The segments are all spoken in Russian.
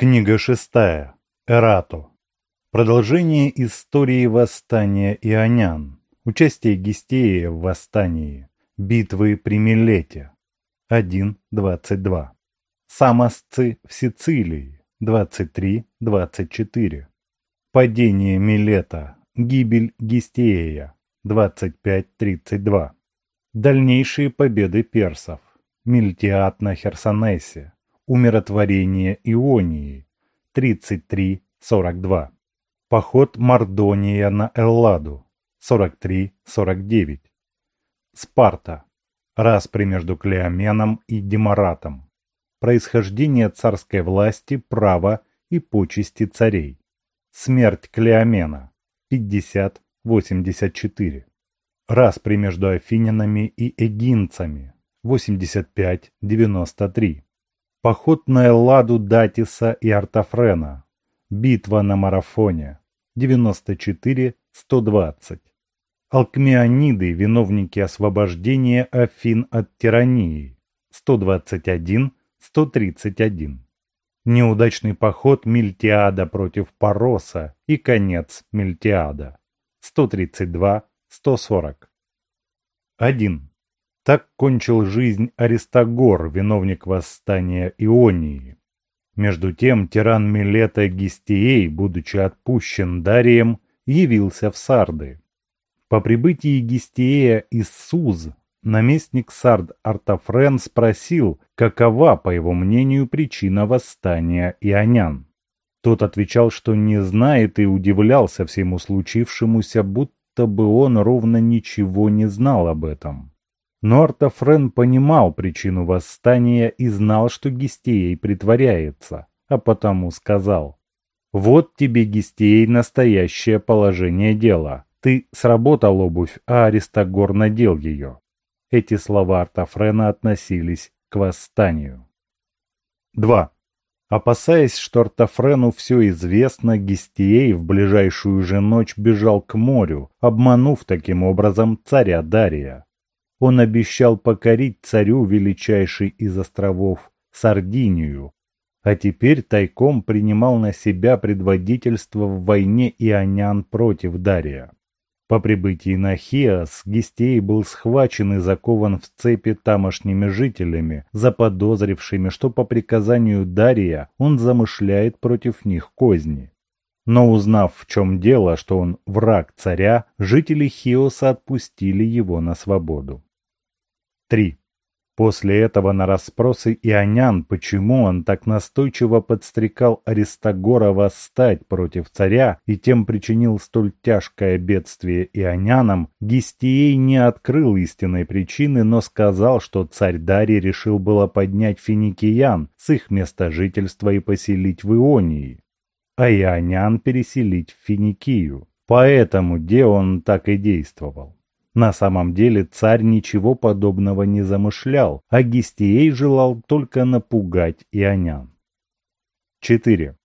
Книга шестая. Эрато. Продолжение истории восстания ионян. Участие Гистея в восстании. Битвы при Милете. 1.22. Самосцы в Сицилии. 23.24. Падение Милета. Гибель Гистея. 25.32. Дальнейшие победы персов. Мильтиат на Херсонесе умиротворение Ионии 33-42. Поход Мардония на Элладу 43-49. Спарта. Распри между Клеоменом и Демаратом. Происхождение царской власти, права и почести царей. Смерть Клеомена 50-84. Распри между афинянами и эгинцами 85-93. Поход на Элладу Датиса и Артафрена. Битва на марафоне. 94-120. Алкмеониды, виновники освобождения Афин от тирании. 121-131. Неудачный поход Мильтиада против Пароса и конец Мильтиада. 132-140. 1. Так кончил жизнь Аристагор, виновник восстания Ионии. Между тем тиран Милета Гистией, будучи отпущен Дарием, явился в Сарды. По прибытии Гистиея из Суз, наместник Сард Артафрен спросил, какова, по его мнению, причина восстания ионян. Тот отвечал, что не знает и удивлялся всему случившемуся, будто бы он ровно ничего не знал об этом. Но Артафрен понимал причину восстания и знал, что Гестией притворяется, а потому сказал «Вот тебе, Гестией, настоящее положение дела. Ты сработал обувь, а Аристагор надел ее». Эти слова Артафрена относились к восстанию. 2. Опасаясь, что Артафрену все известно, Гестией в ближайшую же ночь бежал к морю, обманув таким образом царя Дария. Он обещал покорить царю величайший из островов Сардинию, а теперь тайком принимал на себя предводительство в войне ионян против Дария. По прибытии на Хиас Гестей был схвачен и закован в цепи тамошними жителями, заподозрившими, что по приказанию Дария он замышляет против них козни. Но узнав, в чем дело, что он враг царя, жители Хиоса отпустили его на свободу. 3. После этого на расспросы ионян, почему он так настойчиво подстрекал Аристагора восстать против царя и тем причинил столь тяжкое бедствие ионянам, Гистией не открыл истинной причины, но сказал, что царь Дарий решил было поднять финикиян с их места жительства и поселить в Ионии, а ионян переселить в Финикию. Поэтому где он так и действовал. На самом деле царь ничего подобного не замышлял, а Гистией желал только напугать ионян. 4.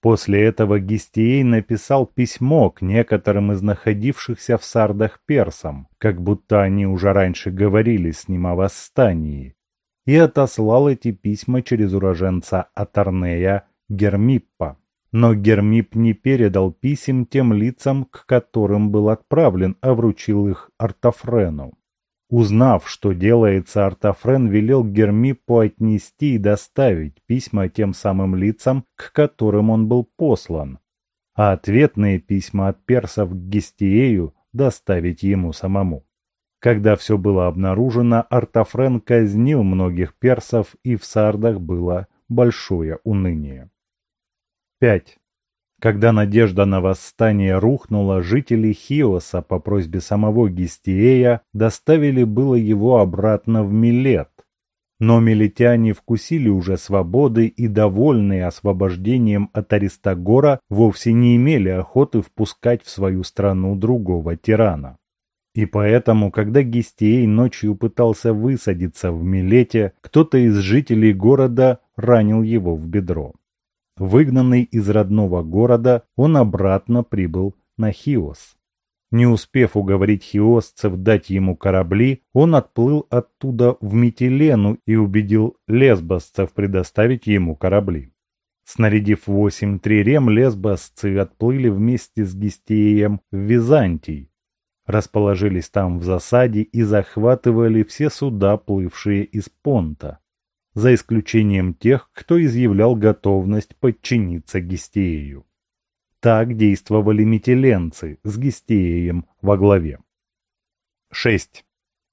После этого Гистией написал письмо к некоторым из находившихся в Сардах персам, как будто они уже раньше говорили с ним о восстании, и отослал эти письма через уроженца Атарнея Гермиппа. Но Гермип не передал писем тем лицам, к которым был отправлен, а вручил их Артафрену. Узнав, что делается, Артафрен велел Гермипу отнести и доставить письма тем самым лицам, к которым он был послан, а ответные письма от персов к Гестиею доставить ему самому. Когда все было обнаружено, Артафрен казнил многих персов, и в Сардах было большое уныние. 5. Когда надежда на восстание рухнула, жители Хиоса по просьбе самого Гистиея доставили было его обратно в Милет. Но милетяне вкусили уже свободы и, довольные освобождением от Аристагора, вовсе не имели охоты впускать в свою страну другого тирана. И поэтому, когда Гистией ночью пытался высадиться в Милете, кто-то из жителей города ранил его в бедро. Выгнанный из родного города, он обратно прибыл на Хиос. Не успев уговорить хиосцев дать ему корабли, он отплыл оттуда в Митилену и убедил лесбосцев предоставить ему корабли. Снарядив восемь трирем, лесбосцы отплыли вместе с Гистеем в Византий, расположились там в засаде и захватывали все суда, плывшие из Понта, за исключением тех, кто изъявлял готовность подчиниться Гистею. Так действовали метеленцы с Гистеем во главе. 6.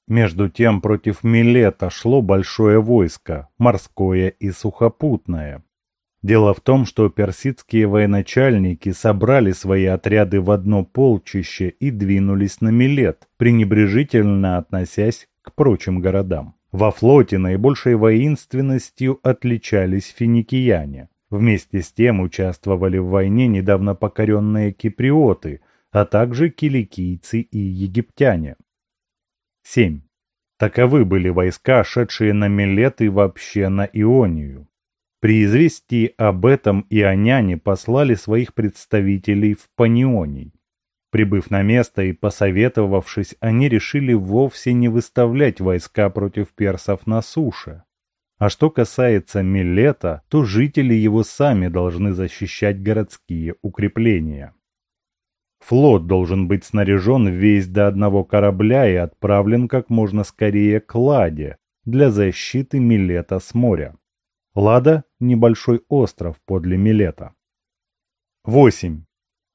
Между тем против Милета шло большое войско, морское и сухопутное. Дело в том, что персидские военачальники собрали свои отряды в одно полчище и двинулись на Милет, пренебрежительно относясь к прочим городам. Во флоте наибольшей воинственностью отличались финикияне. Вместе с тем участвовали в войне недавно покоренные киприоты, а также киликийцы и египтяне. 7. Таковы были войска, шедшие на Милет и вообще на Ионию. При известии об этом ионяне послали своих представителей в Панионий. Прибыв на место и посоветовавшись, они решили вовсе не выставлять войска против персов на суше. А что касается Милета, то жители его сами должны защищать городские укрепления. Флот должен быть снаряжен весь до одного корабля и отправлен как можно скорее к Ладе для защиты Милета с моря. Лада – небольшой остров подле Милета. 8.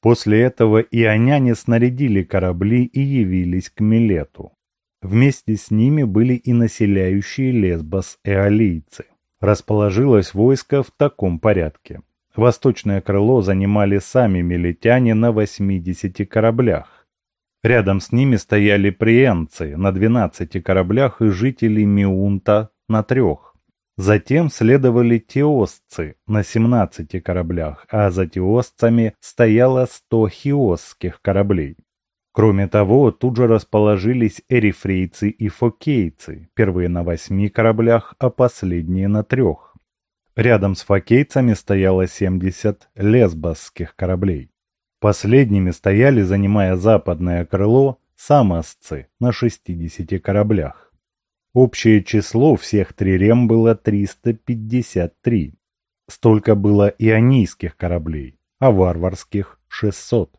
После этого ионяне снарядили корабли и явились к Милету. Вместе с ними были и населяющие Лесбос эолийцы. Расположилось войско в таком порядке. Восточное крыло занимали сами милетяне на 80 кораблях. Рядом с ними стояли приенцы на 12 кораблях и жители Миунта на трех. Затем следовали теосцы на 17 кораблях, а за теосцами стояло 100 хиосских кораблей. Кроме того, тут же расположились эрифрейцы и фокейцы, первые на восьми кораблях, а последние на трех. Рядом с фокейцами стояло 70 лесбосских кораблей. Последними стояли, занимая западное крыло, самосцы на 60 кораблях. Общее число всех трирем было 353. Столько было ионийских кораблей, а варварских 600.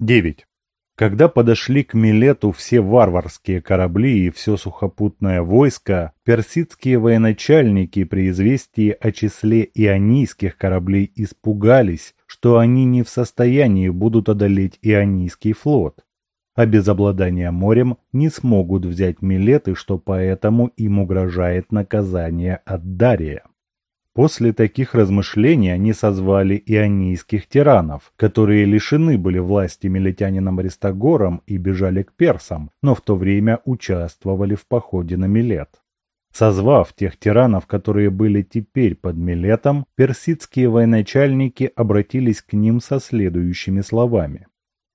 9. Когда подошли к Милету все варварские корабли и все сухопутное войско, персидские военачальники при известии о числе ионийских кораблей испугались, что они не в состоянии будут одолеть ионийский флот, а без обладания морем не смогут взять Милет что поэтому им угрожает наказание от Дария. После таких размышлений они созвали ионийских тиранов, которые лишены были власти милетянином Аристагором и бежали к персам, но в то время участвовали в походе на Милет. Созвав тех тиранов, которые были теперь под Милетом, персидские военачальники обратились к ним со следующими словами.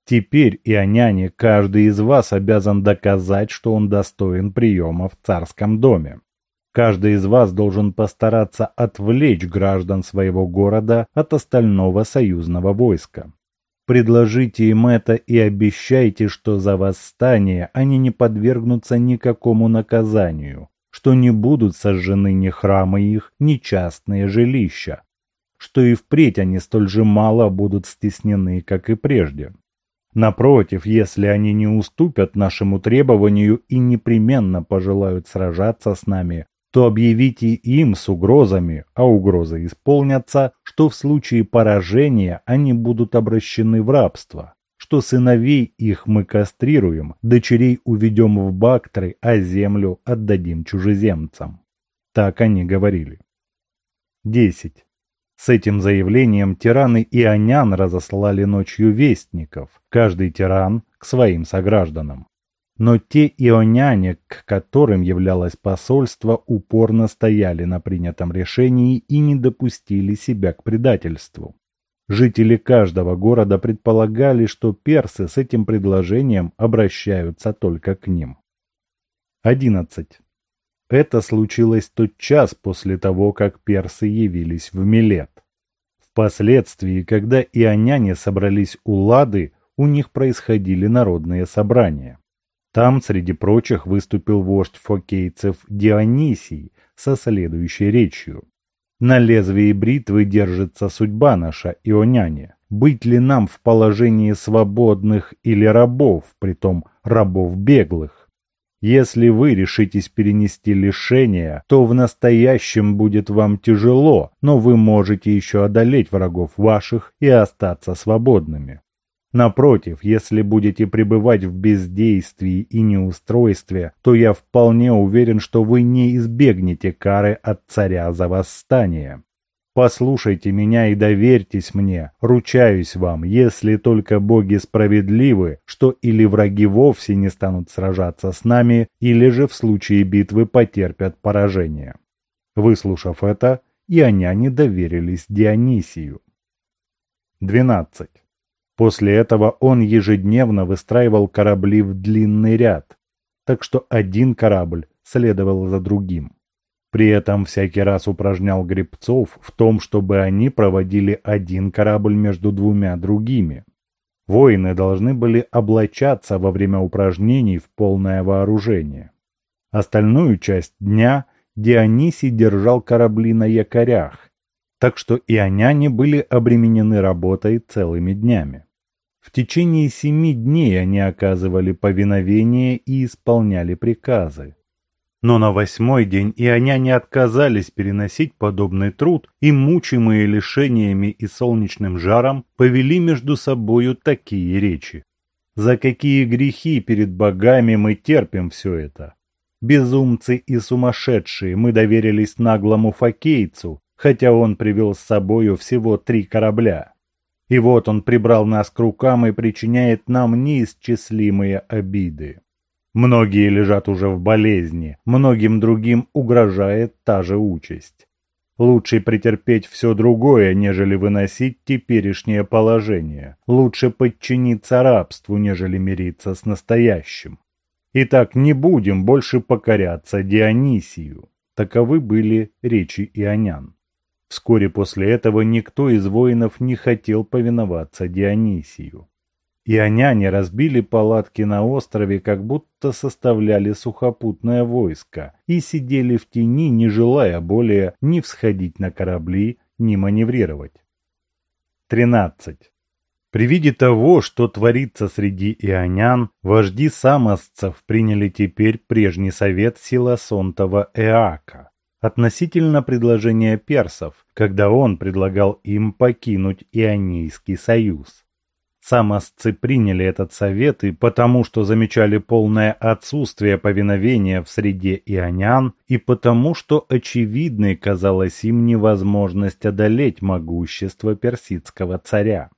Теперь, ионяне, каждый из вас обязан доказать, что он достоин приема в царском доме. Каждый из вас должен постараться отвлечь граждан своего города от остального союзного войска. Предложите им это и обещайте, что за восстание они не подвергнутся никакому наказанию, что не будут сожжены ни храмы их, ни частные жилища, что и впредь они столь же мало будут стеснены, как и прежде. Напротив, если они не уступят нашему требованию и непременно пожелают сражаться с нами, то объявите им с угрозами, а угрозы исполнятся, что в случае поражения они будут обращены в рабство, что сыновей их мы кастрируем, дочерей уведем в Бактры, а землю отдадим чужеземцам. Так они говорили. 10. С этим заявлением тираны ионян разослали ночью вестников, каждый тиран к своим согражданам. Но те ионяне, к которым являлось посольство, упорно стояли на принятом решении и не допустили себя к предательству. Жители каждого города предполагали, что персы с этим предложением обращаются только к ним. 11. Это случилось тот час после того, как персы явились в Милет. Впоследствии, когда ионяне собрались у Лады, у них происходили народные собрания. Там, среди прочих, выступил вождь фокейцев Дионисий со следующей речью. На лезвии бритвы держится судьба наша, ионяне. Быть ли нам в положении свободных или рабов, притом рабов беглых? Если вы решитесь перенести лишения, то в настоящем будет вам тяжело, но вы можете еще одолеть врагов ваших и остаться свободными. Напротив, если будете пребывать в бездействии и неустройстве, то я вполне уверен, что вы не избегнете кары от царя за восстание. Послушайте меня и доверьтесь мне, ручаюсь вам, если только боги справедливы, что или враги вовсе не станут сражаться с нами, или же в случае битвы потерпят поражение. Выслушав это, ионяне доверились Дионисию. 12. После этого он ежедневно выстраивал корабли в длинный ряд, так что один корабль следовал за другим. При этом всякий раз упражнял гребцов в том, чтобы они проводили один корабль между двумя другими. Воины должны были облачаться во время упражнений в полное вооружение. Остальную часть дня Дионисий держал корабли на якорях, так что ионяне были обременены работой целыми днями. В течение семи дней они оказывали повиновение и исполняли приказы. Но на восьмой день ионяне отказались переносить подобный труд и, мучимые лишениями и солнечным жаром, повели между собою такие речи. За какие грехи перед богами мы терпим все это? Безумцы и сумасшедшие мы доверились наглому факейцу, хотя он привел с собою всего три корабля. И вот он прибрал нас к рукам и причиняет нам неисчислимые обиды. Многие лежат уже в болезни, многим другим угрожает та же участь. Лучше претерпеть все другое, нежели выносить теперешнее положение. Лучше подчиниться рабству, нежели мириться с настоящим. Итак, не будем больше покоряться Дионисию. Таковы были речи ионян. Вскоре после этого никто из воинов не хотел повиноваться Дионисию. Ионяне разбили палатки на острове, как будто составляли сухопутное войско, и сидели в тени, не желая более ни всходить на корабли, ни маневрировать. 13. При виде того, что творится среди ионян, вожди самосцев приняли теперь прежний совет Силасонтова Эака относительно предложения персов, когда он предлагал им покинуть Ионийский союз. Самосцы приняли этот совет и потому, что замечали полное отсутствие повиновения в среде ионян, и потому, что очевидной казалась им невозможность одолеть могущество персидского царя.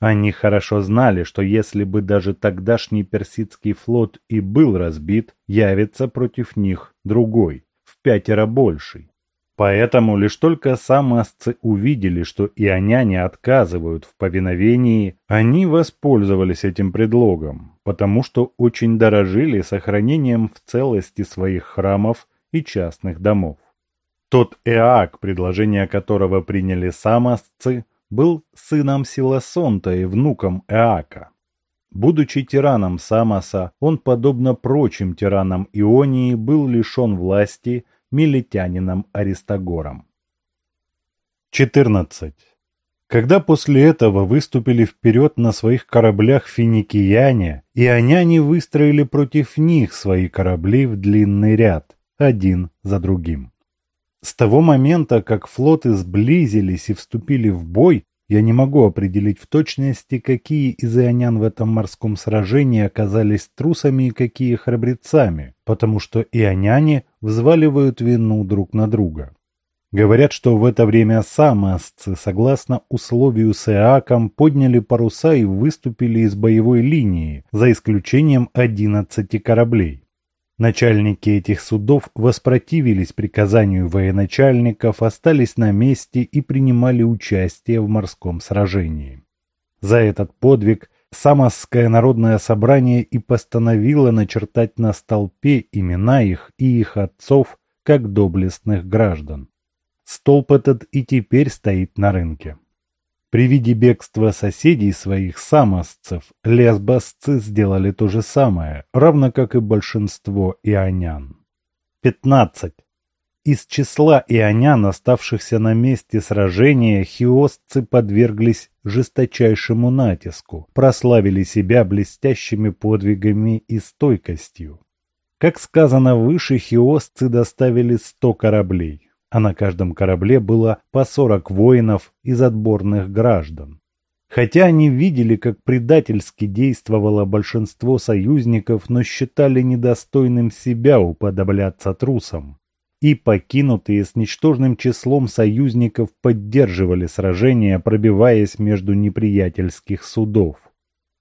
Они хорошо знали, что если бы даже тогдашний персидский флот и был разбит, явится против них другой пятеро больший. Поэтому лишь только самосцы увидели, что ионяне отказывают в повиновении, они воспользовались этим предлогом, потому что очень дорожили сохранением в целости своих храмов и частных домов. Тот Эак, предложение которого приняли самосцы, был сыном Силасонта и внуком Эака. Будучи тираном Самоса, он, подобно прочим тиранам Ионии, был лишен власти милетянином Аристагором. 14. Когда после этого выступили вперед на своих кораблях финикияне, ионяне выстроили против них свои корабли в длинный ряд, один за другим. С того момента, как флоты сблизились и вступили в бой, я не могу определить в точности, какие из ионян в этом морском сражении оказались трусами и какие храбрецами, потому что ионяне взваливают вину друг на друга. Говорят, что в это время самосцы, согласно условию с Иаком, подняли паруса и выступили из боевой линии, за исключением 11 кораблей. Начальники этих судов воспротивились приказанию военачальников, остались на месте и принимали участие в морском сражении. За этот подвиг Самосское народное собрание и постановило начертать на столпе имена их и их отцов как доблестных граждан. Столб этот и теперь стоит на рынке. При виде бегства соседей своих самосцев лесбосцы сделали то же самое, равно как и большинство ионян. 15. Из числа ионян, оставшихся на месте сражения, хиосцы подверглись жесточайшему натиску, прославили себя блестящими подвигами и стойкостью. Как сказано выше, хиосцы доставили сто кораблей, а на каждом корабле было по сорок воинов из отборных граждан. Хотя они видели, как предательски действовало большинство союзников, но считали недостойным себя уподобляться трусам. И покинутые с ничтожным числом союзников поддерживали сражение, пробиваясь между неприятельских судов.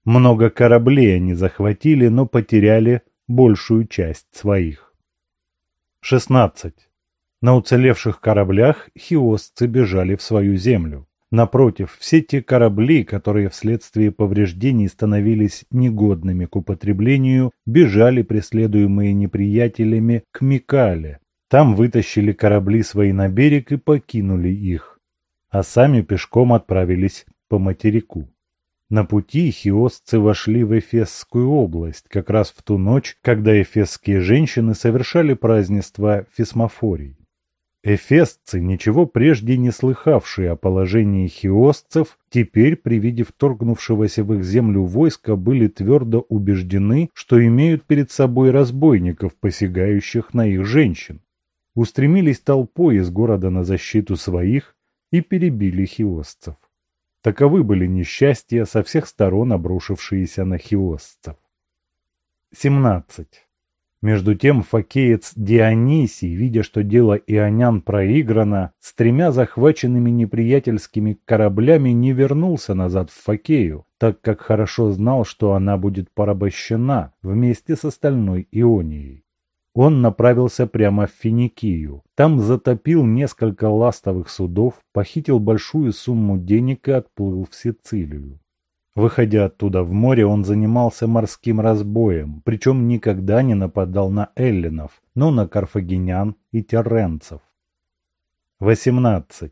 Много кораблей они захватили, но потеряли большую часть своих. 16. На уцелевших кораблях хиосцы бежали в свою землю. Напротив, все те корабли, которые вследствие повреждений становились негодными к употреблению, бежали, преследуемые неприятелями, к Микале. Там вытащили корабли свои на берег и покинули их, а сами пешком отправились по материку. На пути хиосцы вошли в Эфесскую область, как раз в ту ночь, когда эфесские женщины совершали празднество Фисмофорий. Эфесцы, ничего прежде не слыхавшие о положении хиосцев, теперь при виде вторгнувшегося в их землю войска были твердо убеждены, что имеют перед собой разбойников, посягающих на их женщин. Устремились толпой из города на защиту своих и перебили хиосцев. Таковы были несчастья со всех сторон обрушившиеся на хиосцев. 17. Между тем факеец Дионисий, видя, что дело ионян проиграно, с тремя захваченными неприятельскими кораблями не вернулся назад в Факею, так как хорошо знал, что она будет порабощена вместе с остальной Ионией. Он направился прямо в Финикию. Там затопил несколько ластовых судов, похитил большую сумму денег и отплыл в Сицилию. Выходя оттуда в море, он занимался морским разбоем, причем никогда не нападал на эллинов, но на карфагенян и терренцев. 18.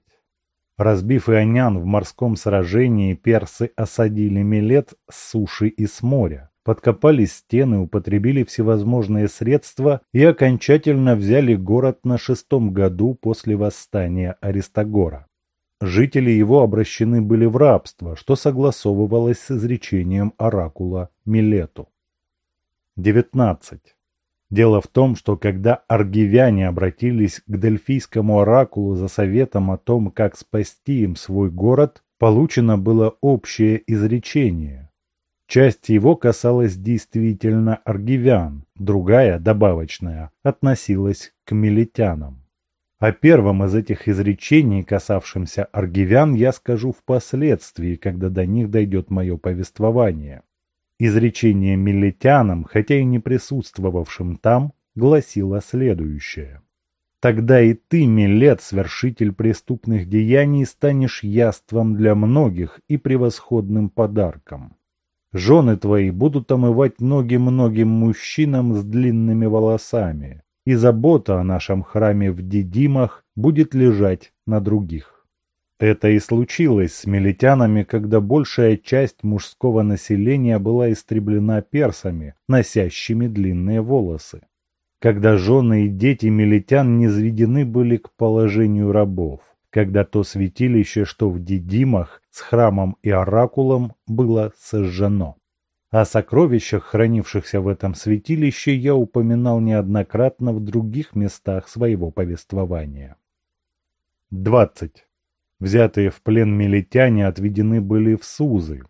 Разбив ионян в морском сражении, персы осадили Милет с суши и с моря, подкопали стены, употребили всевозможные средства и окончательно взяли город на шестом году после восстания Аристагора. Жители его обращены были в рабство, что согласовывалось с изречением оракула Милету. 19. Дело в том, что когда аргивяне обратились к дельфийскому оракулу за советом о том, как спасти им свой город, получено было общее изречение. Часть его касалась действительно аргивян, другая, добавочная, относилась к милетянам. О первом из этих изречений, касавшемся аргивян, я скажу впоследствии, когда до них дойдет мое повествование. Изречение милетянам, хотя и не присутствовавшим там, гласило следующее. «Тогда и ты, Милет, свершитель преступных деяний, станешь яством для многих и превосходным подарком. Жены твои будут омывать ноги многим мужчинам с длинными волосами, и забота о нашем храме в Дидимах будет лежать на других. Это и случилось с милитянами, когда большая часть мужского населения была истреблена персами, носящими длинные волосы. Когда жены и дети милитян низведены были к положению рабов, когда то святилище, что в Дидимах с храмом и оракулом, было сожжено. О сокровищах, хранившихся в этом святилище, я упоминал неоднократно в других местах своего повествования. 20. Взятые в плен милитяне отведены были в Сузы.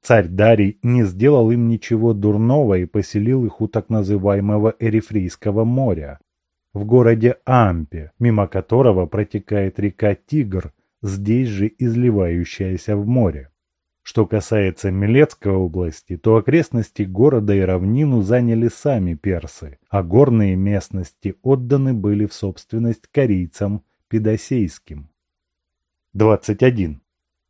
Царь Дарий не сделал им ничего дурного и поселил их у так называемого Эрифрейского моря, в городе Ампе, мимо которого протекает река Тигр, здесь же изливающаяся в море. Что касается Милецкой области, то окрестности города и равнину заняли сами персы, а горные местности отданы были в собственность корейцам педосейским. 21.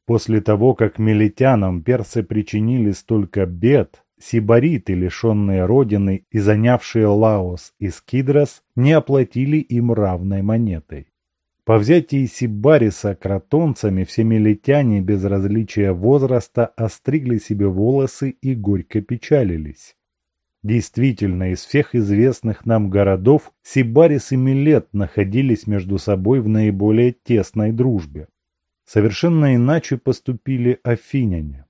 После того, как милетянам персы причинили столько бед, сибариты, лишенные родины и занявшие Лаос и Скидрос, не оплатили им равной монетой. По взятии Сибариса кротонцами все милетяне без различия возраста остригли себе волосы и горько печалились. Действительно, из всех известных нам городов Сибарис и Милет находились между собой в наиболее тесной дружбе. Совершенно иначе поступили афиняне.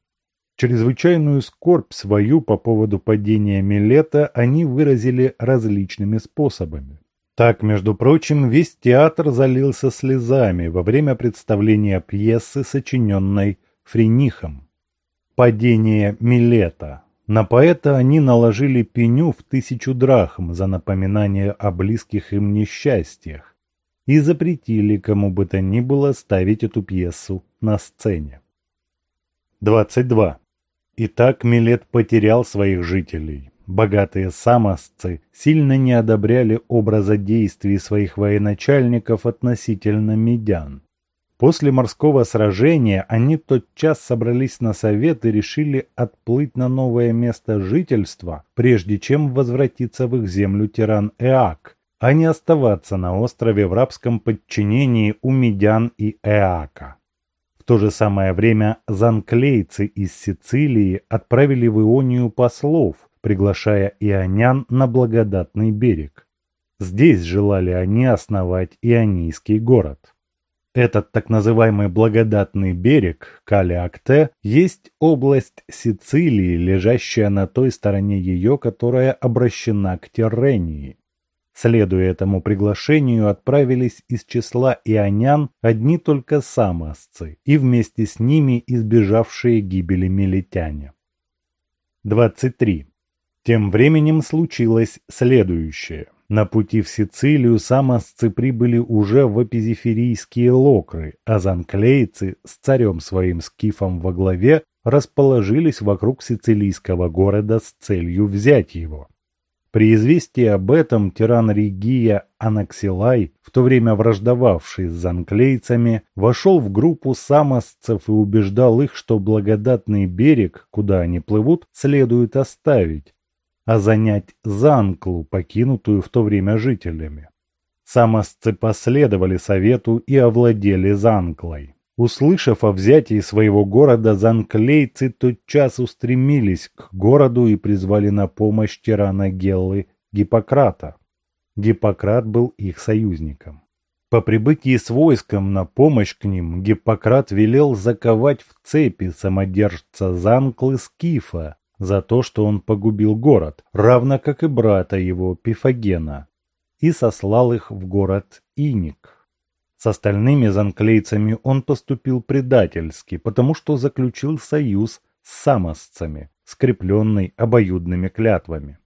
Чрезвычайную скорбь свою по поводу падения Милета они выразили различными способами. Так, между прочим, весь театр залился слезами во время представления пьесы, сочиненной Френихом. «Падение Милета». На поэта они наложили пеню в тысячу драхм за напоминание о близких им несчастьях и запретили кому бы то ни было ставить эту пьесу на сцене. 22. Итак, Милет потерял своих жителей. Богатые самосцы сильно не одобряли образа действий своих военачальников относительно медян. После морского сражения они тотчас собрались на совет и решили отплыть на новое место жительства, прежде чем возвратиться в их землю тиран Эак, а не оставаться на острове в рабском подчинении у медян и Эака. В то же самое время занклейцы из Сицилии отправили в Ионию послов, приглашая ионян на благодатный берег. Здесь желали они основать ионийский город. Этот так называемый благодатный берег Калиакте есть область Сицилии, лежащая на той стороне ее, которая обращена к Террении. Следуя этому приглашению, отправились из числа ионян одни только самосцы и вместе с ними избежавшие гибели милетяне. 23. Тем временем случилось следующее. На пути в Сицилию самосцы прибыли уже в эпизиферийские локры, а занклейцы с царем своим скифом во главе расположились вокруг сицилийского города с целью взять его. При известии об этом тиран Ригия Анаксилай, в то время враждовавший с занклейцами, вошел в группу самосцев и убеждал их, что благодатный берег, куда они плывут, следует оставить, а занять Занклу, покинутую в то время жителями. Самосцы последовали совету и овладели Занклой. Услышав о взятии своего города, занклейцы тотчас устремились к городу и призвали на помощь тирана Геллы Гиппократа. Гиппократ был их союзником. По прибытии с войском на помощь к ним Гиппократ велел заковать в цепи самодержца Занклы Скифа, за то, что он погубил город, равно как и брата его Пифагена, и сослал их в город Иник. С остальными занклейцами он поступил предательски, потому что заключил союз с самосцами, скрепленный обоюдными клятвами.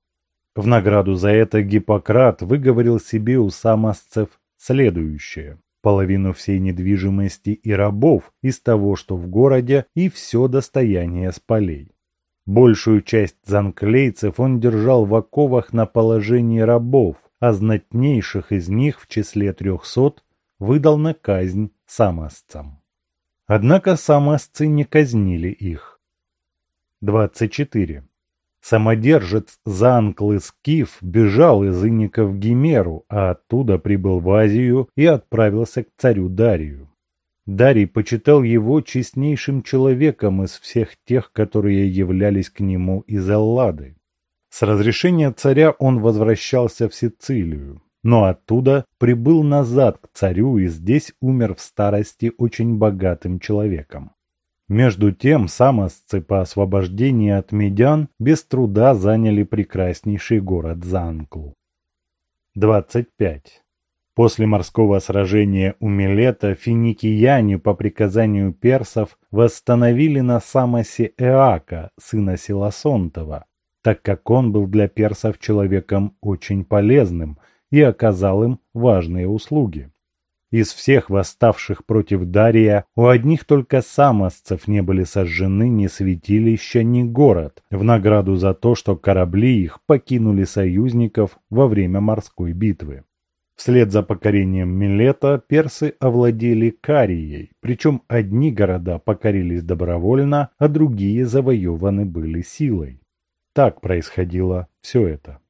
В награду за это Гиппократ выговорил себе у самосцев следующее. Половину всей недвижимости и рабов из того, что в городе, и все достояние с полей. Большую часть занклейцев он держал в оковах на положении рабов, а знатнейших из них в числе трехсот выдал на казнь самосцам. Однако самосцы не казнили их. 24. Самодержец Занклы Скиф бежал из Инника в Гимеру, а оттуда прибыл в Азию и отправился к царю Дарию. Дарий почитал его честнейшим человеком из всех тех, которые являлись к нему из Эллады. С разрешения царя он возвращался в Сицилию, но оттуда прибыл назад к царю и здесь умер в старости очень богатым человеком. Между тем самосцы по освобождении от медян без труда заняли прекраснейший город Занклу. 25. После морского сражения у Милета финикияне по приказанию персов восстановили на Самосе Эака, сына Силасонтова, так как он был для персов человеком очень полезным и оказал им важные услуги. Из всех восставших против Дария у одних только самосцев не были сожжены ни святилища, ни город, в награду за то, что корабли их покинули союзников во время морской битвы. Вслед за покорением Милета персы овладели Карией, причем одни города покорились добровольно, а другие завоеваны были силой. Так происходило все это.